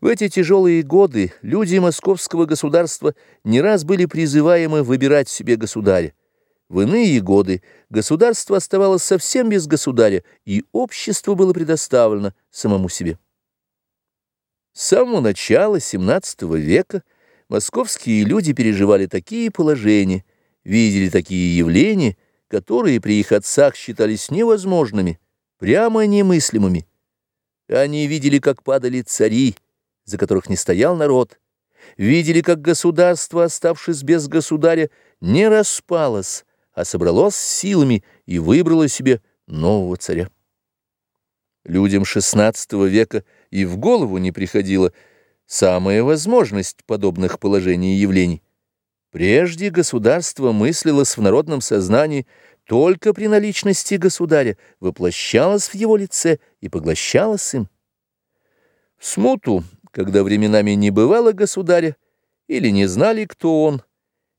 В эти тяжелые годы люди московского государства не раз были призываемы выбирать себе государя. В иные годы государство оставалось совсем без государя, и общество было предоставлено самому себе. С самого начала XVII века московские люди переживали такие положения, видели такие явления, которые при их отцах считались невозможными, прямо немыслимыми. Они видели, как падали цари, за которых не стоял народ, видели, как государство, оставшись без государя, не распалось, а собралось силами и выбрало себе нового царя. Людям XVI века и в голову не приходила самая возможность подобных положений и явлений. Прежде государство мыслилось в народном сознании только при наличности государя, воплощалось в его лице и поглощалось им. Смуту когда временами не бывало государя или не знали, кто он,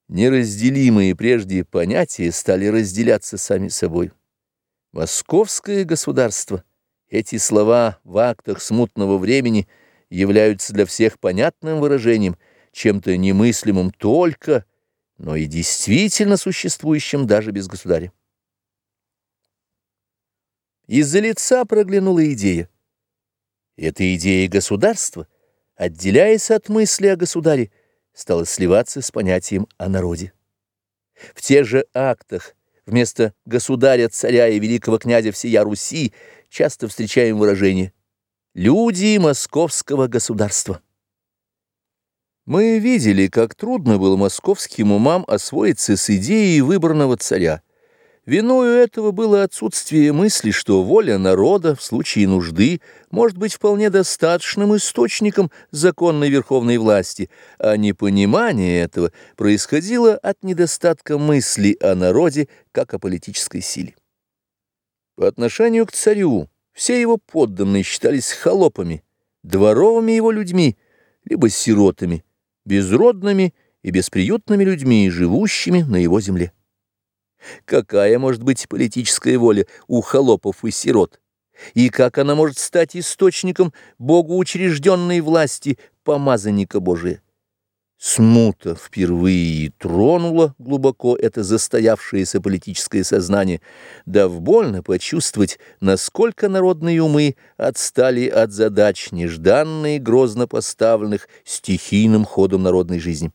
неразделимые прежде понятия стали разделяться сами собой. Московское государство, эти слова в актах смутного времени являются для всех понятным выражением, чем-то немыслимым только, но и действительно существующим даже без государя. Из-за лица проглянула идея. Это идея государства — отделяясь от мысли о государе, стало сливаться с понятием о народе. В тех же актах вместо государя, царя и великого князя всея Руси часто встречаем выражение «люди московского государства». Мы видели, как трудно было московским умам освоиться с идеей выбранного царя, Виною этого было отсутствие мысли, что воля народа в случае нужды может быть вполне достаточным источником законной верховной власти, а непонимание этого происходило от недостатка мысли о народе как о политической силе. По отношению к царю все его подданные считались холопами, дворовыми его людьми, либо сиротами, безродными и бесприютными людьми, живущими на его земле. Какая может быть политическая воля у холопов и сирот? И как она может стать источником богоучрежденной власти помазанника Божия? Смута впервые тронула глубоко это застоявшееся политическое сознание, дав больно почувствовать, насколько народные умы отстали от задач, нежданно и грозно поставленных стихийным ходом народной жизни.